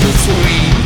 between